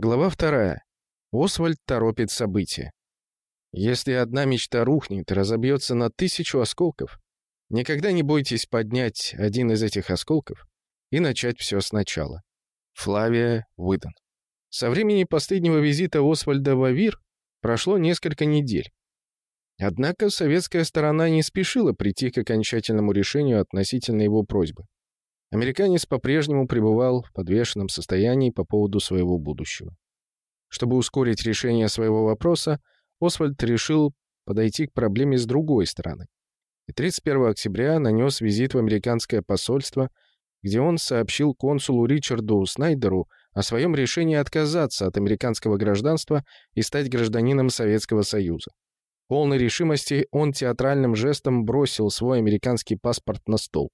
Глава вторая. Освальд торопит события. Если одна мечта рухнет и разобьется на тысячу осколков, никогда не бойтесь поднять один из этих осколков и начать все сначала. Флавия Уидон. Со времени последнего визита Освальда в Авир прошло несколько недель. Однако советская сторона не спешила прийти к окончательному решению относительно его просьбы. Американец по-прежнему пребывал в подвешенном состоянии по поводу своего будущего. Чтобы ускорить решение своего вопроса, Освальд решил подойти к проблеме с другой стороны. И 31 октября нанес визит в американское посольство, где он сообщил консулу Ричарду Снайдеру о своем решении отказаться от американского гражданства и стать гражданином Советского Союза. В полной решимости он театральным жестом бросил свой американский паспорт на стол.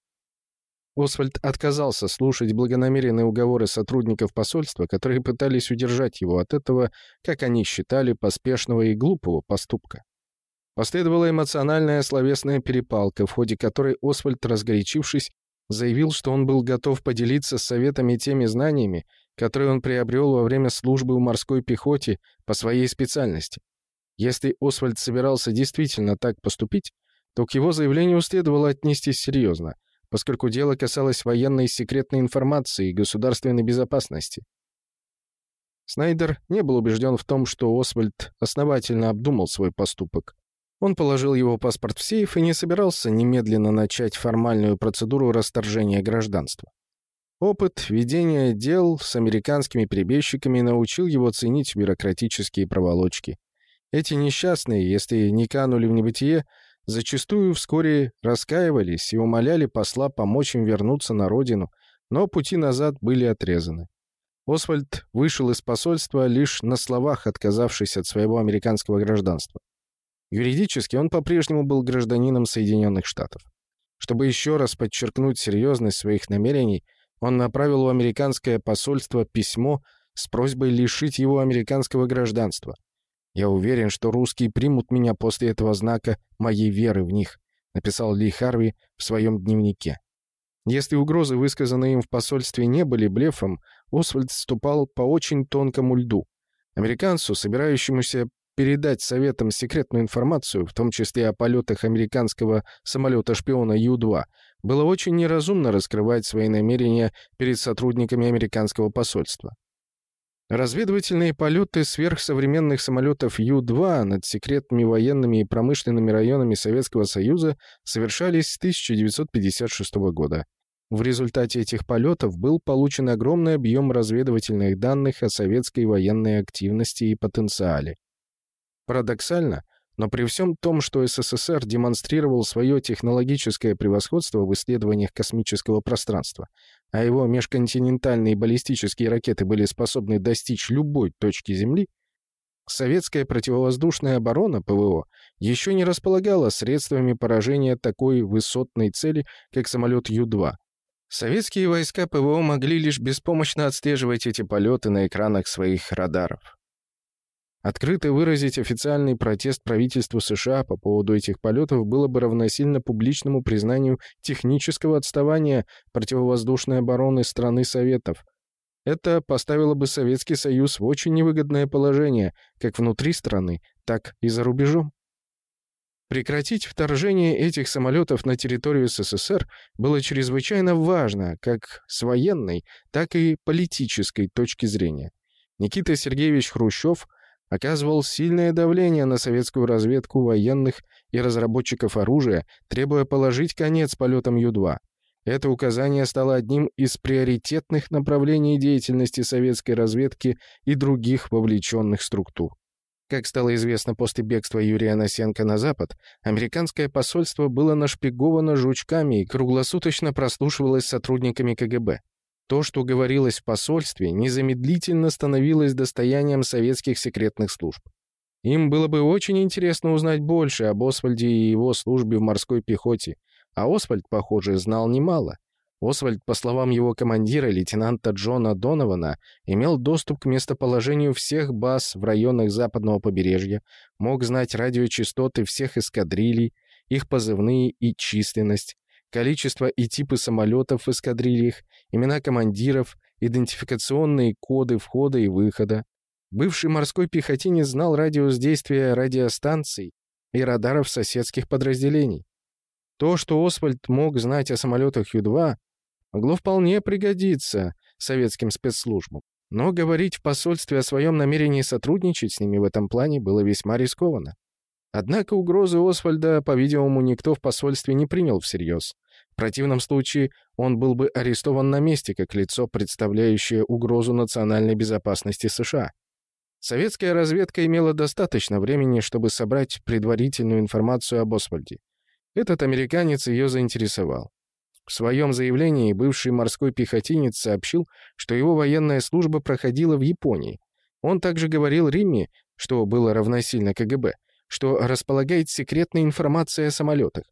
Освальд отказался слушать благонамеренные уговоры сотрудников посольства, которые пытались удержать его от этого, как они считали, поспешного и глупого поступка. Последовала эмоциональная словесная перепалка, в ходе которой Освальд, разгорячившись, заявил, что он был готов поделиться с советами теми знаниями, которые он приобрел во время службы в морской пехоте по своей специальности. Если Освальд собирался действительно так поступить, то к его заявлению следовало отнестись серьезно, поскольку дело касалось военной секретной информации и государственной безопасности. Снайдер не был убежден в том, что Освальд основательно обдумал свой поступок. Он положил его паспорт в сейф и не собирался немедленно начать формальную процедуру расторжения гражданства. Опыт ведения дел с американскими перебежчиками научил его ценить бюрократические проволочки. Эти несчастные, если не канули в небытие, зачастую вскоре раскаивались и умоляли посла помочь им вернуться на родину, но пути назад были отрезаны. Освальд вышел из посольства лишь на словах, отказавшись от своего американского гражданства. Юридически он по-прежнему был гражданином Соединенных Штатов. Чтобы еще раз подчеркнуть серьезность своих намерений, он направил в американское посольство письмо с просьбой лишить его американского гражданства. «Я уверен, что русские примут меня после этого знака моей веры в них», написал Ли Харви в своем дневнике. Если угрозы, высказанные им в посольстве, не были блефом, Освальд ступал по очень тонкому льду. Американцу, собирающемуся передать Советам секретную информацию, в том числе о полетах американского самолета-шпиона Ю-2, было очень неразумно раскрывать свои намерения перед сотрудниками американского посольства. Разведывательные полеты сверхсовременных самолетов Ю-2 над секретными военными и промышленными районами Советского Союза совершались с 1956 года. В результате этих полетов был получен огромный объем разведывательных данных о советской военной активности и потенциале. Парадоксально, но при всем том, что СССР демонстрировал свое технологическое превосходство в исследованиях космического пространства, а его межконтинентальные баллистические ракеты были способны достичь любой точки Земли, советская противовоздушная оборона ПВО еще не располагала средствами поражения такой высотной цели, как самолет Ю-2. Советские войска ПВО могли лишь беспомощно отслеживать эти полеты на экранах своих радаров. Открыто выразить официальный протест правительству США по поводу этих полетов было бы равносильно публичному признанию технического отставания противовоздушной обороны страны Советов. Это поставило бы Советский Союз в очень невыгодное положение как внутри страны, так и за рубежом. Прекратить вторжение этих самолетов на территорию СССР было чрезвычайно важно как с военной, так и политической точки зрения. Никита Сергеевич Хрущев – оказывал сильное давление на советскую разведку военных и разработчиков оружия, требуя положить конец полетам Ю-2. Это указание стало одним из приоритетных направлений деятельности советской разведки и других вовлеченных структур. Как стало известно после бегства Юрия Носенко на Запад, американское посольство было нашпиговано жучками и круглосуточно прослушивалось сотрудниками КГБ. То, что говорилось в посольстве, незамедлительно становилось достоянием советских секретных служб. Им было бы очень интересно узнать больше об Освальде и его службе в морской пехоте, а Освальд, похоже, знал немало. Освальд, по словам его командира, лейтенанта Джона Донована, имел доступ к местоположению всех баз в районах западного побережья, мог знать радиочастоты всех эскадрилей, их позывные и численность, количество и типы самолетов в эскадрильях, имена командиров, идентификационные коды входа и выхода. Бывший морской пехотинец знал радиус действия радиостанций и радаров соседских подразделений. То, что Освальд мог знать о самолетах Ю-2, могло вполне пригодиться советским спецслужбам. Но говорить в посольстве о своем намерении сотрудничать с ними в этом плане было весьма рискованно. Однако угрозы Освальда, по-видимому, никто в посольстве не принял всерьез. В противном случае он был бы арестован на месте как лицо, представляющее угрозу национальной безопасности США. Советская разведка имела достаточно времени, чтобы собрать предварительную информацию об Освальде. Этот американец ее заинтересовал. В своем заявлении бывший морской пехотинец сообщил, что его военная служба проходила в Японии. Он также говорил Римме, что было равносильно КГБ, что располагает секретной информацией о самолетах.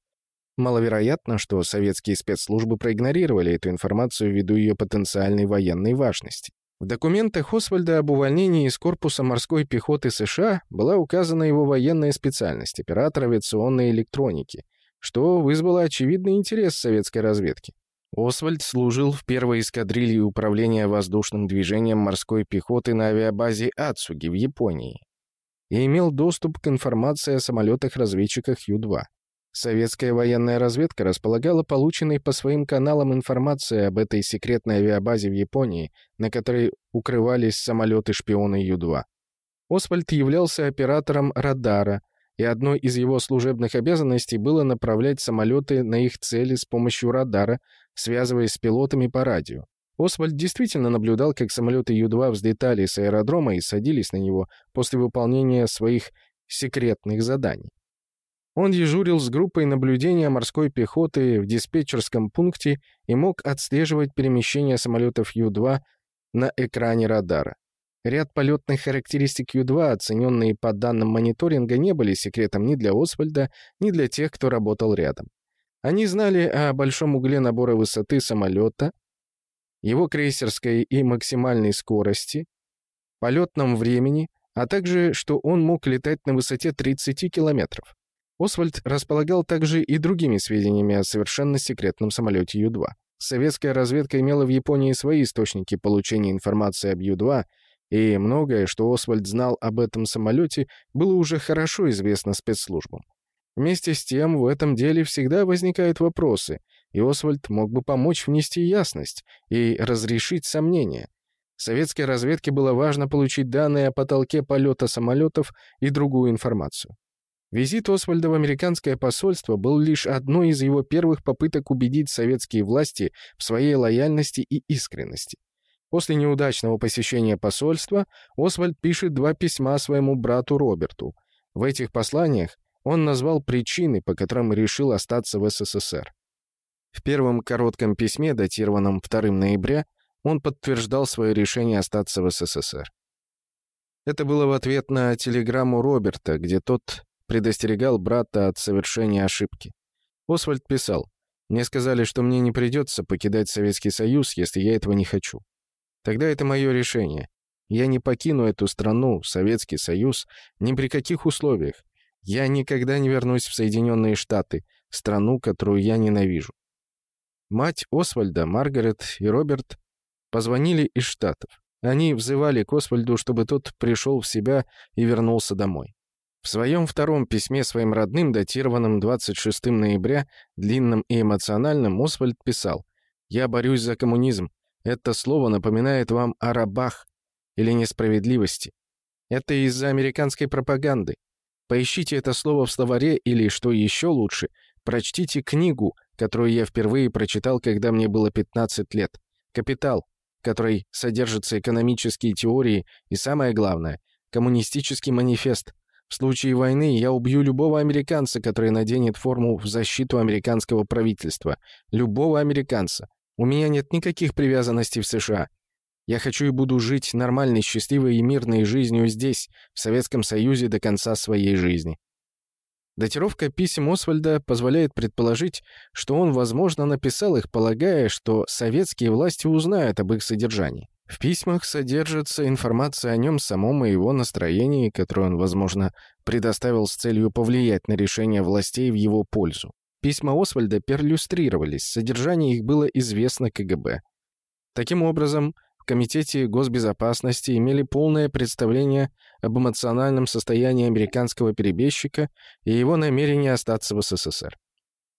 Маловероятно, что советские спецслужбы проигнорировали эту информацию ввиду ее потенциальной военной важности. В документах Освальда об увольнении из корпуса морской пехоты США была указана его военная специальность — оператор авиационной электроники, что вызвало очевидный интерес советской разведки. Освальд служил в первой эскадрилье управления воздушным движением морской пехоты на авиабазе Ацуги в Японии и имел доступ к информации о самолетах-разведчиках Ю-2. Советская военная разведка располагала полученной по своим каналам информацией об этой секретной авиабазе в Японии, на которой укрывались самолеты-шпионы Ю-2. Освальд являлся оператором радара, и одной из его служебных обязанностей было направлять самолеты на их цели с помощью радара, связываясь с пилотами по радио. Освальд действительно наблюдал, как самолеты Ю-2 взлетали с аэродрома и садились на него после выполнения своих секретных заданий. Он дежурил с группой наблюдения морской пехоты в диспетчерском пункте и мог отслеживать перемещение самолетов Ю-2 на экране радара. Ряд полетных характеристик Ю-2, оцененные по данным мониторинга, не были секретом ни для Освальда, ни для тех, кто работал рядом. Они знали о большом угле набора высоты самолета, его крейсерской и максимальной скорости, полетном времени, а также, что он мог летать на высоте 30 километров. Освальд располагал также и другими сведениями о совершенно секретном самолете Ю-2. Советская разведка имела в Японии свои источники получения информации об Ю-2, и многое, что Освальд знал об этом самолете, было уже хорошо известно спецслужбам. Вместе с тем, в этом деле всегда возникают вопросы, и Освальд мог бы помочь внести ясность и разрешить сомнения. Советской разведке было важно получить данные о потолке полета самолетов и другую информацию. Визит Освальда в американское посольство был лишь одной из его первых попыток убедить советские власти в своей лояльности и искренности. После неудачного посещения посольства Освальд пишет два письма своему брату Роберту. В этих посланиях он назвал причины, по которым решил остаться в СССР. В первом коротком письме, датированном 2 ноября, он подтверждал свое решение остаться в СССР. Это было в ответ на телеграмму Роберта, где тот предостерегал брата от совершения ошибки. Освальд писал, «Мне сказали, что мне не придется покидать Советский Союз, если я этого не хочу. Тогда это мое решение. Я не покину эту страну, Советский Союз, ни при каких условиях. Я никогда не вернусь в Соединенные Штаты, страну, которую я ненавижу». Мать Освальда, Маргарет и Роберт позвонили из Штатов. Они взывали к Освальду, чтобы тот пришел в себя и вернулся домой. В своем втором письме своим родным, датированном 26 ноября, длинным и эмоциональным, Освальд писал «Я борюсь за коммунизм. Это слово напоминает вам о рабах или несправедливости. Это из-за американской пропаганды. Поищите это слово в словаре или, что еще лучше, прочтите книгу, которую я впервые прочитал, когда мне было 15 лет. «Капитал», в которой содержатся экономические теории и, самое главное, коммунистический манифест, в случае войны я убью любого американца, который наденет форму в защиту американского правительства. Любого американца. У меня нет никаких привязанностей в США. Я хочу и буду жить нормальной, счастливой и мирной жизнью здесь, в Советском Союзе до конца своей жизни. Датировка писем Освальда позволяет предположить, что он, возможно, написал их, полагая, что советские власти узнают об их содержании. В письмах содержится информация о нем самом и его настроении, которую он, возможно, предоставил с целью повлиять на решение властей в его пользу. Письма Освальда перлюстрировались, содержание их было известно КГБ. Таким образом, в Комитете госбезопасности имели полное представление об эмоциональном состоянии американского перебежчика и его намерении остаться в СССР.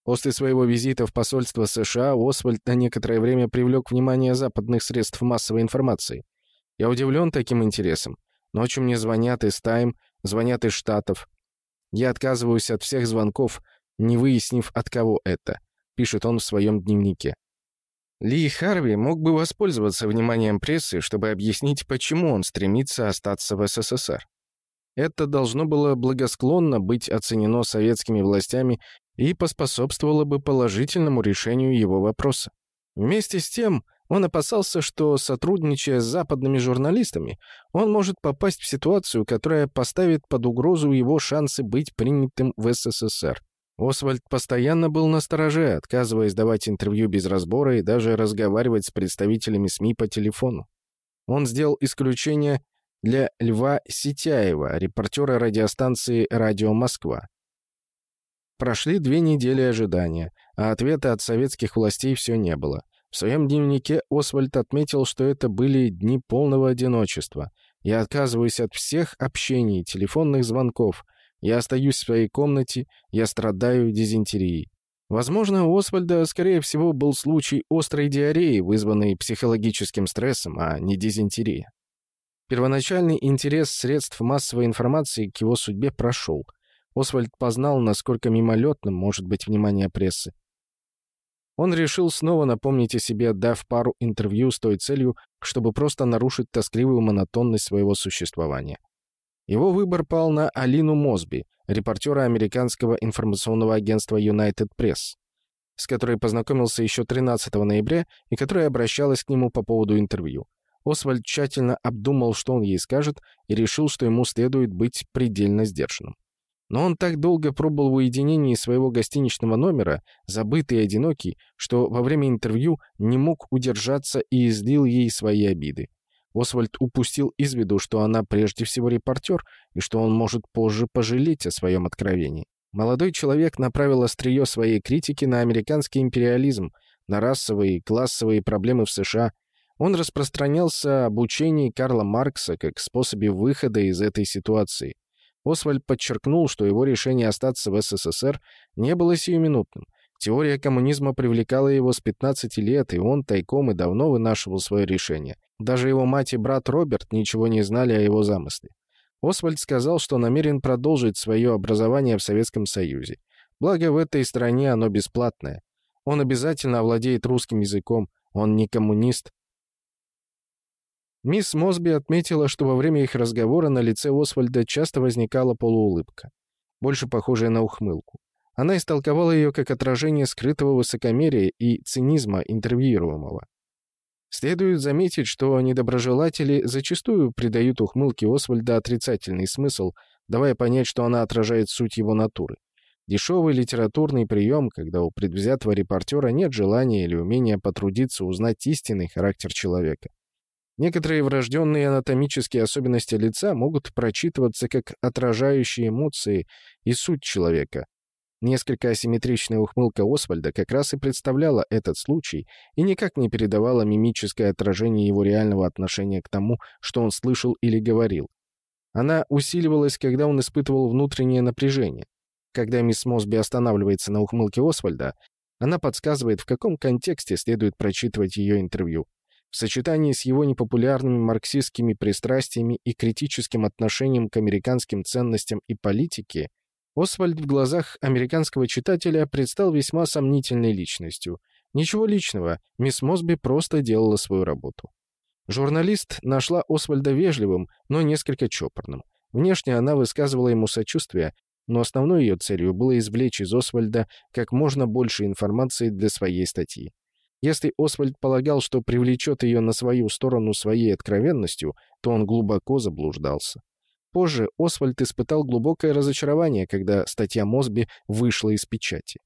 После своего визита в посольство США Освальд на некоторое время привлек внимание западных средств массовой информации. Я удивлен таким интересом. Ночью мне звонят из Тайм, звонят из Штатов. Я отказываюсь от всех звонков, не выяснив, от кого это, пишет он в своем дневнике. Ли Харви мог бы воспользоваться вниманием прессы, чтобы объяснить, почему он стремится остаться в СССР. Это должно было благосклонно быть оценено советскими властями и поспособствовало бы положительному решению его вопроса. Вместе с тем, он опасался, что, сотрудничая с западными журналистами, он может попасть в ситуацию, которая поставит под угрозу его шансы быть принятым в СССР. Освальд постоянно был на стороже, отказываясь давать интервью без разбора и даже разговаривать с представителями СМИ по телефону. Он сделал исключение для Льва Ситяева, репортера радиостанции «Радио Москва». Прошли две недели ожидания, а ответа от советских властей все не было. В своем дневнике Освальд отметил, что это были дни полного одиночества. «Я отказываюсь от всех общений, телефонных звонков. Я остаюсь в своей комнате, я страдаю дизентерией». Возможно, у Освальда, скорее всего, был случай острой диареи, вызванной психологическим стрессом, а не дизентерия. Первоначальный интерес средств массовой информации к его судьбе прошел. Освальд познал, насколько мимолетным может быть внимание прессы. Он решил снова напомнить о себе, дав пару интервью с той целью, чтобы просто нарушить тоскливую монотонность своего существования. Его выбор пал на Алину Мосби, репортера американского информационного агентства United Press, с которой познакомился еще 13 ноября и которая обращалась к нему по поводу интервью. Освальд тщательно обдумал, что он ей скажет, и решил, что ему следует быть предельно сдержанным. Но он так долго пробыл в уединении своего гостиничного номера, забытый и одинокий, что во время интервью не мог удержаться и излил ей свои обиды. Освальд упустил из виду, что она прежде всего репортер, и что он может позже пожалеть о своем откровении. Молодой человек направил острие своей критики на американский империализм, на расовые и классовые проблемы в США. Он распространялся об учении Карла Маркса как способе выхода из этой ситуации. Освальд подчеркнул, что его решение остаться в СССР не было сиюминутным. Теория коммунизма привлекала его с 15 лет, и он тайком и давно вынашивал свое решение. Даже его мать и брат Роберт ничего не знали о его замысле. Освальд сказал, что намерен продолжить свое образование в Советском Союзе. Благо, в этой стране оно бесплатное. Он обязательно овладеет русским языком, он не коммунист, Мисс Мосби отметила, что во время их разговора на лице Освальда часто возникала полуулыбка, больше похожая на ухмылку. Она истолковала ее как отражение скрытого высокомерия и цинизма интервьюируемого. Следует заметить, что недоброжелатели зачастую придают ухмылке Освальда отрицательный смысл, давая понять, что она отражает суть его натуры. Дешевый литературный прием, когда у предвзятого репортера нет желания или умения потрудиться узнать истинный характер человека. Некоторые врожденные анатомические особенности лица могут прочитываться как отражающие эмоции и суть человека. Несколько асимметричная ухмылка Освальда как раз и представляла этот случай и никак не передавала мимическое отражение его реального отношения к тому, что он слышал или говорил. Она усиливалась, когда он испытывал внутреннее напряжение. Когда мисс Мосби останавливается на ухмылке Освальда, она подсказывает, в каком контексте следует прочитывать ее интервью. В сочетании с его непопулярными марксистскими пристрастиями и критическим отношением к американским ценностям и политике, Освальд в глазах американского читателя предстал весьма сомнительной личностью. Ничего личного, мисс Мосби просто делала свою работу. Журналист нашла Освальда вежливым, но несколько чопорным. Внешне она высказывала ему сочувствие, но основной ее целью было извлечь из Освальда как можно больше информации для своей статьи. Если Освальд полагал, что привлечет ее на свою сторону своей откровенностью, то он глубоко заблуждался. Позже Освальд испытал глубокое разочарование, когда статья Мосби вышла из печати.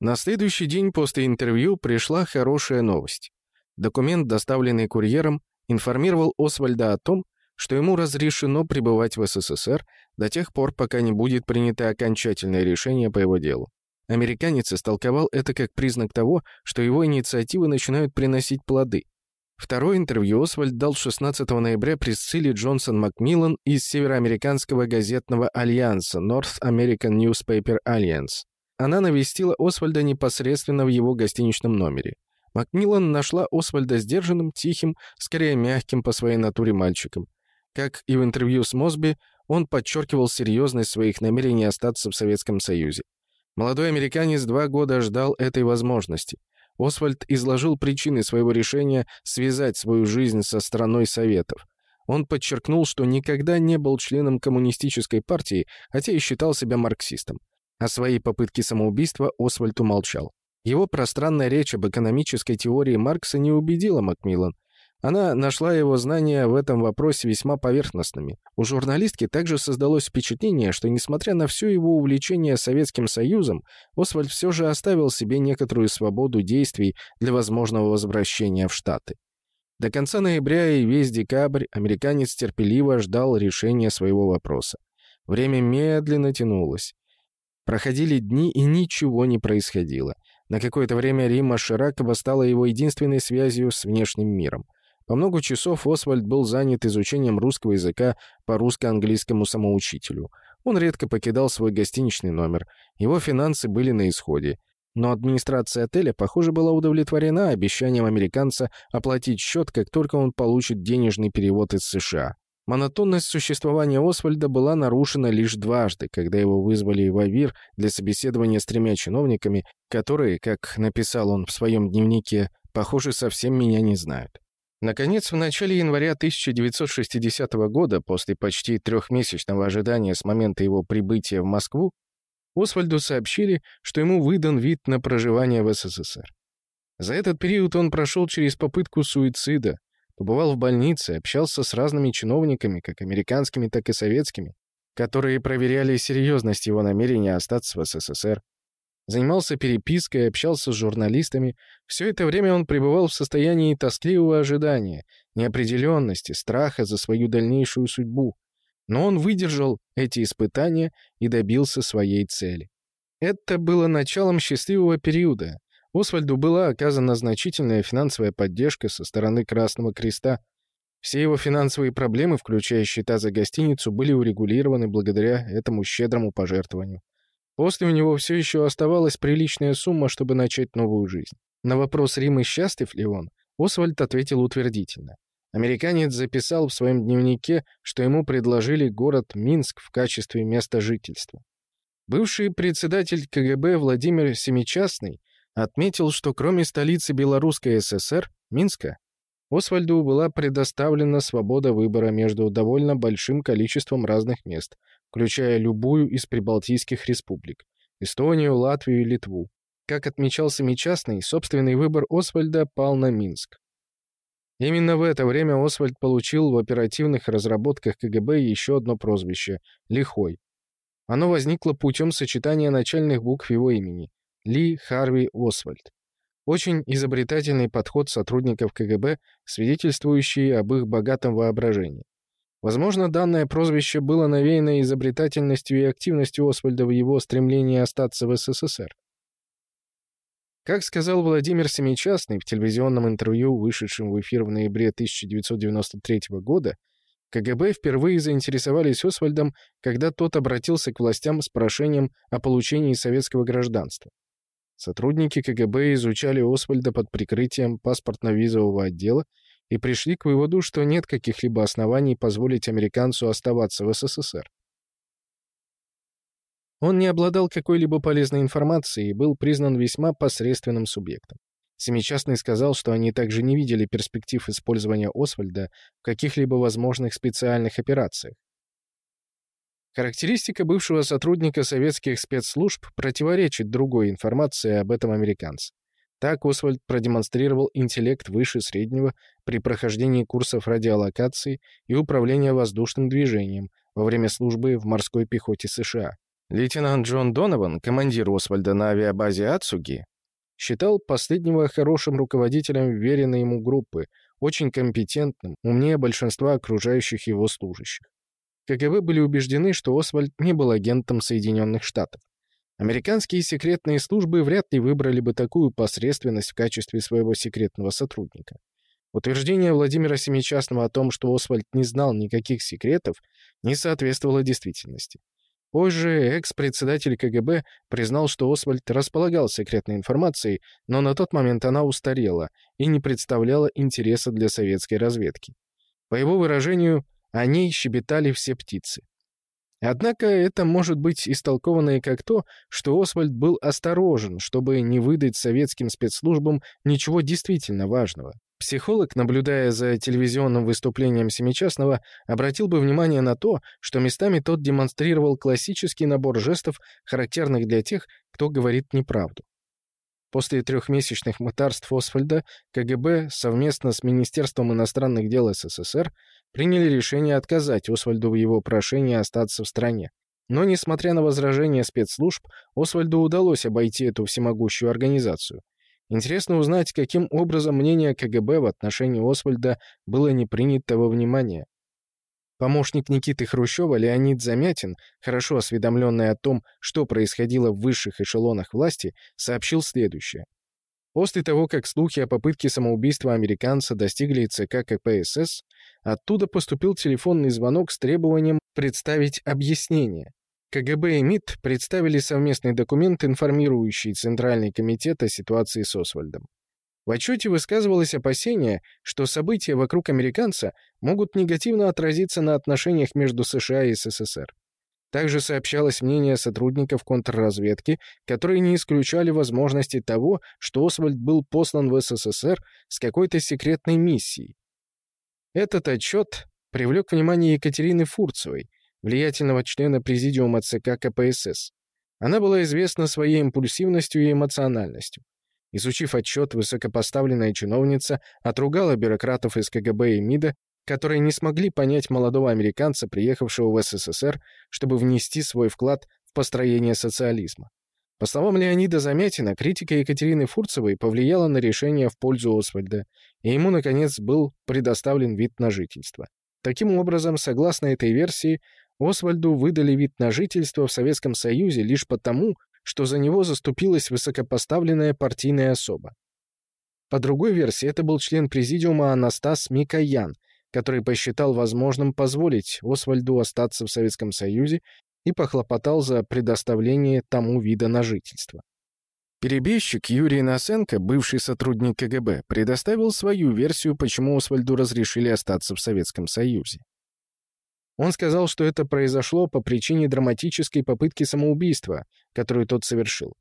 На следующий день после интервью пришла хорошая новость. Документ, доставленный курьером, информировал Освальда о том, что ему разрешено пребывать в СССР до тех пор, пока не будет принято окончательное решение по его делу. Американец истолковал это как признак того, что его инициативы начинают приносить плоды. Второе интервью Освальд дал 16 ноября Присцилле Джонсон Макмиллан из Североамериканского газетного альянса North American Newspaper Alliance. Она навестила Освальда непосредственно в его гостиничном номере. Макмиллан нашла Освальда сдержанным, тихим, скорее мягким по своей натуре мальчиком. Как и в интервью с Мосби, он подчеркивал серьезность своих намерений остаться в Советском Союзе. Молодой американец два года ждал этой возможности. Освальд изложил причины своего решения связать свою жизнь со страной Советов. Он подчеркнул, что никогда не был членом коммунистической партии, хотя и считал себя марксистом. О своей попытке самоубийства Освальд умолчал. Его пространная речь об экономической теории Маркса не убедила Макмиллан, она нашла его знания в этом вопросе весьма поверхностными. У журналистки также создалось впечатление, что, несмотря на все его увлечение Советским Союзом, Освальд все же оставил себе некоторую свободу действий для возможного возвращения в Штаты. До конца ноября и весь декабрь американец терпеливо ждал решения своего вопроса. Время медленно тянулось. Проходили дни, и ничего не происходило. На какое-то время Римма Ширакова стала его единственной связью с внешним миром. По много часов Освальд был занят изучением русского языка по русско-английскому самоучителю. Он редко покидал свой гостиничный номер. Его финансы были на исходе. Но администрация отеля, похоже, была удовлетворена обещанием американца оплатить счет, как только он получит денежный перевод из США. Монотонность существования Освальда была нарушена лишь дважды, когда его вызвали в Авир для собеседования с тремя чиновниками, которые, как написал он в своем дневнике, похоже, совсем меня не знают. Наконец, в начале января 1960 года, после почти трехмесячного ожидания с момента его прибытия в Москву, Освальду сообщили, что ему выдан вид на проживание в СССР. За этот период он прошел через попытку суицида, побывал в больнице, общался с разными чиновниками, как американскими, так и советскими, которые проверяли серьезность его намерения остаться в СССР занимался перепиской, общался с журналистами. Все это время он пребывал в состоянии тоскливого ожидания, неопределенности, страха за свою дальнейшую судьбу. Но он выдержал эти испытания и добился своей цели. Это было началом счастливого периода. Освальду была оказана значительная финансовая поддержка со стороны Красного Креста. Все его финансовые проблемы, включая счета за гостиницу, были урегулированы благодаря этому щедрому пожертвованию. После у него все еще оставалась приличная сумма, чтобы начать новую жизнь. На вопрос Римы, счастлив ли он, Освальд ответил утвердительно. Американец записал в своем дневнике, что ему предложили город Минск в качестве места жительства. Бывший председатель КГБ Владимир Семичастный отметил, что кроме столицы Белорусской ССР, Минска, Освальду была предоставлена свобода выбора между довольно большим количеством разных мест, включая любую из прибалтийских республик — Эстонию, Латвию и Литву. Как отмечал Семичастный, собственный выбор Освальда пал на Минск. Именно в это время Освальд получил в оперативных разработках КГБ еще одно прозвище — «Лихой». Оно возникло путем сочетания начальных букв его имени — Ли Харви Освальд. Очень изобретательный подход сотрудников КГБ, свидетельствующий об их богатом воображении. Возможно, данное прозвище было навеяно изобретательностью и активностью Освальда в его стремлении остаться в СССР. Как сказал Владимир Семичастный в телевизионном интервью, вышедшем в эфир в ноябре 1993 года, КГБ впервые заинтересовались Освальдом, когда тот обратился к властям с прошением о получении советского гражданства. Сотрудники КГБ изучали Освальда под прикрытием паспортно-визового отдела и пришли к выводу, что нет каких-либо оснований позволить американцу оставаться в СССР. Он не обладал какой-либо полезной информацией и был признан весьма посредственным субъектом. Семичастный сказал, что они также не видели перспектив использования Освальда в каких-либо возможных специальных операциях. Характеристика бывшего сотрудника советских спецслужб противоречит другой информации об этом американце. Так Освальд продемонстрировал интеллект выше среднего при прохождении курсов радиолокации и управления воздушным движением во время службы в морской пехоте США. Лейтенант Джон Донован, командир Освальда на авиабазе Ацуги, считал последнего хорошим руководителем веренной ему группы, очень компетентным, умнее большинства окружающих его служащих. КГБ были убеждены, что Освальд не был агентом Соединенных Штатов. Американские секретные службы вряд ли выбрали бы такую посредственность в качестве своего секретного сотрудника. Утверждение Владимира Семичастного о том, что Освальд не знал никаких секретов, не соответствовало действительности. Позже экс-председатель КГБ признал, что Освальд располагал секретной информацией, но на тот момент она устарела и не представляла интереса для советской разведки. По его выражению, о ней щебетали все птицы. Однако это может быть истолковано и как то, что Освальд был осторожен, чтобы не выдать советским спецслужбам ничего действительно важного. Психолог, наблюдая за телевизионным выступлением Семичастного, обратил бы внимание на то, что местами тот демонстрировал классический набор жестов, характерных для тех, кто говорит неправду. После трехмесячных мытарств Освальда КГБ совместно с Министерством иностранных дел СССР приняли решение отказать Освальду в его прошении остаться в стране. Но, несмотря на возражения спецслужб, Освальду удалось обойти эту всемогущую организацию. Интересно узнать, каким образом мнение КГБ в отношении Освальда было не принято во внимание. Помощник Никиты Хрущева Леонид Замятин, хорошо осведомленный о том, что происходило в высших эшелонах власти, сообщил следующее. После того, как слухи о попытке самоубийства американца достигли ЦК КПСС, оттуда поступил телефонный звонок с требованием представить объяснение. КГБ и МИД представили совместный документ, информирующий Центральный комитет о ситуации с Освальдом. В отчете высказывалось опасение, что события вокруг американца могут негативно отразиться на отношениях между США и СССР. Также сообщалось мнение сотрудников контрразведки, которые не исключали возможности того, что Освальд был послан в СССР с какой-то секретной миссией. Этот отчет привлек внимание Екатерины Фурцевой, влиятельного члена президиума ЦК КПСС. Она была известна своей импульсивностью и эмоциональностью. Изучив отчет, высокопоставленная чиновница отругала бюрократов из КГБ и МИДа, которые не смогли понять молодого американца, приехавшего в СССР, чтобы внести свой вклад в построение социализма. По словам Леонида Замятина, критика Екатерины Фурцевой повлияла на решение в пользу Освальда, и ему, наконец, был предоставлен вид на жительство. Таким образом, согласно этой версии, Освальду выдали вид на жительство в Советском Союзе лишь потому, что за него заступилась высокопоставленная партийная особа. По другой версии, это был член президиума Анастас Микоян, который посчитал возможным позволить Освальду остаться в Советском Союзе и похлопотал за предоставление тому вида на жительство. Перебежчик Юрий Насенко, бывший сотрудник КГБ, предоставил свою версию, почему Освальду разрешили остаться в Советском Союзе. Он сказал, что это произошло по причине драматической попытки самоубийства, которую тот совершил.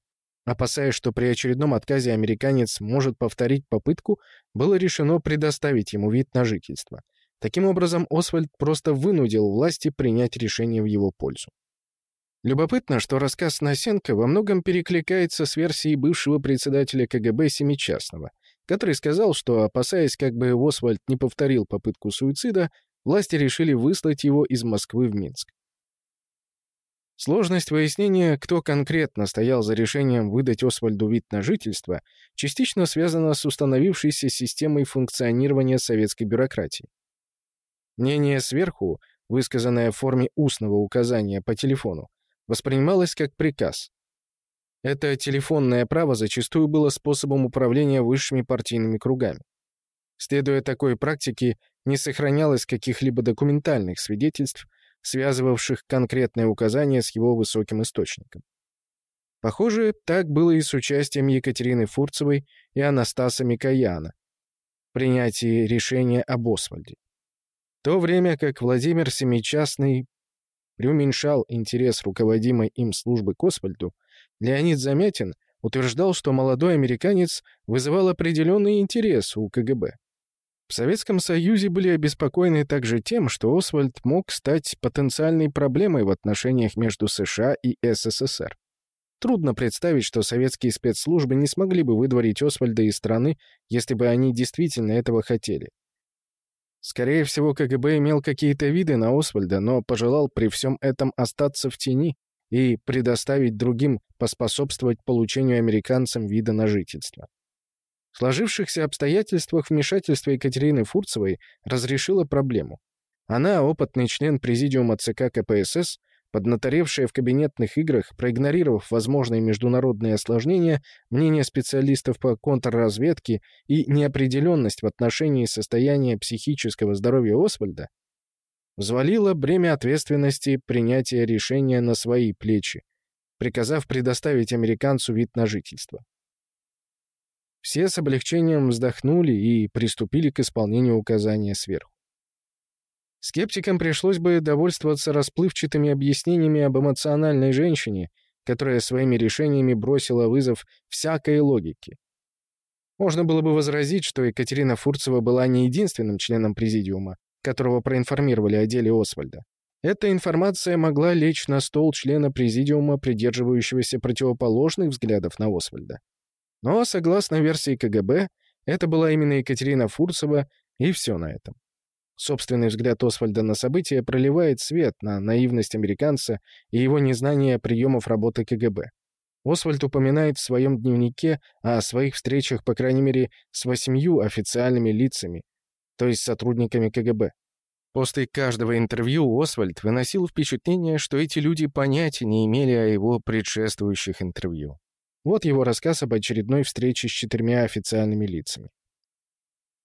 Опасаясь, что при очередном отказе американец может повторить попытку, было решено предоставить ему вид на жительство. Таким образом, Освальд просто вынудил власти принять решение в его пользу. Любопытно, что рассказ Насенко во многом перекликается с версией бывшего председателя КГБ Семичастного, который сказал, что, опасаясь, как бы Освальд не повторил попытку суицида, власти решили выслать его из Москвы в Минск. Сложность выяснения, кто конкретно стоял за решением выдать Освальду вид на жительство, частично связана с установившейся системой функционирования советской бюрократии. Мнение сверху, высказанное в форме устного указания по телефону, воспринималось как приказ. Это телефонное право зачастую было способом управления высшими партийными кругами. Следуя такой практике, не сохранялось каких-либо документальных свидетельств, связывавших конкретное указание с его высоким источником. Похоже, так было и с участием Екатерины Фурцевой и Анастаса Микояна в принятии решения об Освальде. В то время как Владимир Семичастный преуменьшал интерес руководимой им службы к Освальду, Леонид Замятин утверждал, что молодой американец вызывал определенный интерес у КГБ. В Советском Союзе были обеспокоены также тем, что Освальд мог стать потенциальной проблемой в отношениях между США и СССР. Трудно представить, что советские спецслужбы не смогли бы выдворить Освальда из страны, если бы они действительно этого хотели. Скорее всего, КГБ имел какие-то виды на Освальда, но пожелал при всем этом остаться в тени и предоставить другим поспособствовать получению американцам вида на жительство. В сложившихся обстоятельствах вмешательство Екатерины Фурцевой разрешило проблему. Она, опытный член президиума ЦК КПСС, Поднаторевшее в кабинетных играх, проигнорировав возможные международные осложнения, мнение специалистов по контрразведке и неопределенность в отношении состояния психического здоровья Освальда, взвалило бремя ответственности принятия решения на свои плечи, приказав предоставить американцу вид на жительство. Все с облегчением вздохнули и приступили к исполнению указания сверху. Скептикам пришлось бы довольствоваться расплывчатыми объяснениями об эмоциональной женщине, которая своими решениями бросила вызов всякой логике. Можно было бы возразить, что Екатерина Фурцева была не единственным членом президиума, которого проинформировали о деле Освальда. Эта информация могла лечь на стол члена президиума, придерживающегося противоположных взглядов на Освальда. Но, согласно версии КГБ, это была именно Екатерина Фурцева, и все на этом. Собственный взгляд Освальда на события проливает свет на наивность американца и его незнание приемов работы КГБ. Освальд упоминает в своем дневнике о своих встречах, по крайней мере, с восемью официальными лицами, то есть сотрудниками КГБ. После каждого интервью Освальд выносил впечатление, что эти люди понятия не имели о его предшествующих интервью. Вот его рассказ об очередной встрече с четырьмя официальными лицами.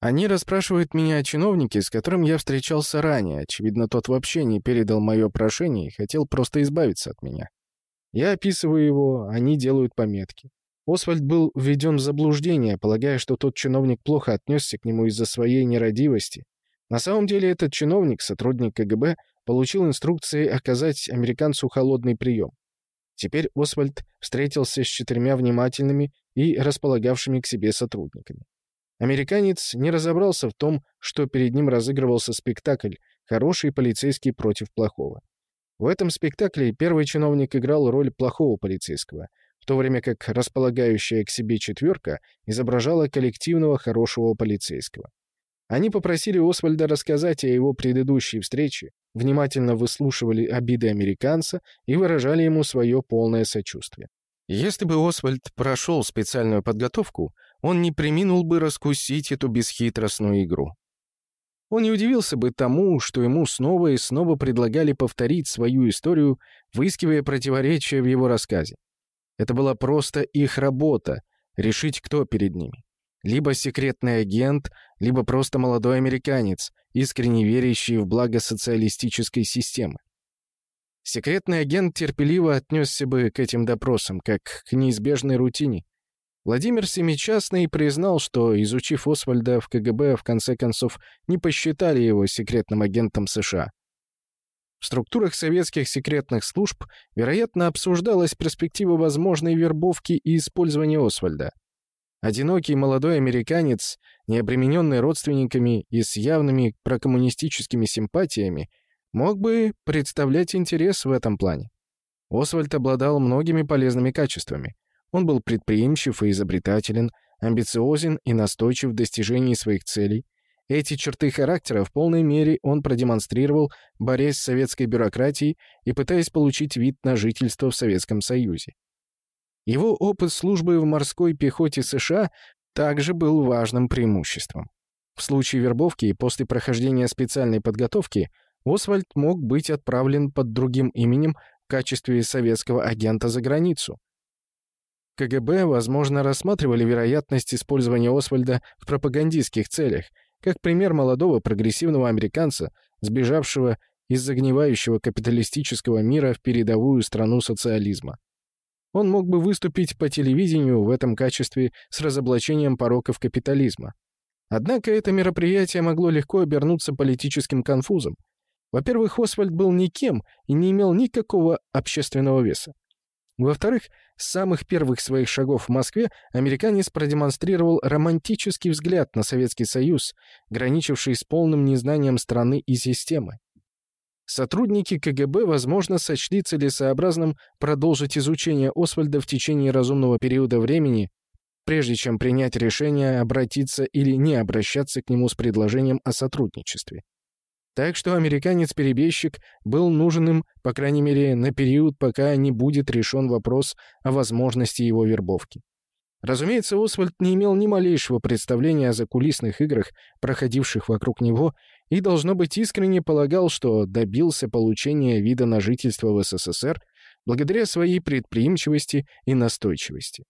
Они расспрашивают меня о чиновнике, с которым я встречался ранее. Очевидно, тот вообще не передал мое прошение и хотел просто избавиться от меня. Я описываю его, они делают пометки. Освальд был введен в заблуждение, полагая, что тот чиновник плохо отнесся к нему из-за своей нерадивости. На самом деле этот чиновник, сотрудник КГБ, получил инструкции оказать американцу холодный прием. Теперь Освальд встретился с четырьмя внимательными и располагавшими к себе сотрудниками. Американец не разобрался в том, что перед ним разыгрывался спектакль «Хороший полицейский против плохого». В этом спектакле первый чиновник играл роль плохого полицейского, в то время как располагающая к себе четверка изображала коллективного хорошего полицейского. Они попросили Освальда рассказать о его предыдущей встрече, внимательно выслушивали обиды американца и выражали ему свое полное сочувствие. Если бы Освальд прошел специальную подготовку, он не приминул бы раскусить эту бесхитростную игру. Он не удивился бы тому, что ему снова и снова предлагали повторить свою историю, выискивая противоречия в его рассказе. Это была просто их работа — решить, кто перед ними. Либо секретный агент, либо просто молодой американец, искренне верящий в благо социалистической системы. Секретный агент терпеливо отнесся бы к этим допросам, как к неизбежной рутине. Владимир Семичастный признал, что, изучив Освальда в КГБ, в конце концов не посчитали его секретным агентом США. В структурах советских секретных служб, вероятно, обсуждалась перспектива возможной вербовки и использования Освальда. Одинокий молодой американец, не обремененный родственниками и с явными прокоммунистическими симпатиями, мог бы представлять интерес в этом плане. Освальд обладал многими полезными качествами. Он был предприимчив и изобретателен, амбициозен и настойчив в достижении своих целей. Эти черты характера в полной мере он продемонстрировал, борясь с советской бюрократией и пытаясь получить вид на жительство в Советском Союзе. Его опыт службы в морской пехоте США также был важным преимуществом. В случае вербовки и после прохождения специальной подготовки Освальд мог быть отправлен под другим именем в качестве советского агента за границу. КГБ, возможно, рассматривали вероятность использования Освальда в пропагандистских целях, как пример молодого прогрессивного американца, сбежавшего из загнивающего капиталистического мира в передовую страну социализма. Он мог бы выступить по телевидению в этом качестве с разоблачением пороков капитализма. Однако это мероприятие могло легко обернуться политическим конфузом, во-первых, Освальд был никем и не имел никакого общественного веса. Во-вторых, с самых первых своих шагов в Москве американец продемонстрировал романтический взгляд на Советский Союз, граничивший с полным незнанием страны и системы. Сотрудники КГБ, возможно, сочли целесообразным продолжить изучение Освальда в течение разумного периода времени, прежде чем принять решение обратиться или не обращаться к нему с предложением о сотрудничестве. Так что американец-перебежчик был нужен им, по крайней мере, на период, пока не будет решен вопрос о возможности его вербовки. Разумеется, Освальд не имел ни малейшего представления о закулисных играх, проходивших вокруг него, и, должно быть, искренне полагал, что добился получения вида на жительство в СССР благодаря своей предприимчивости и настойчивости.